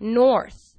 north.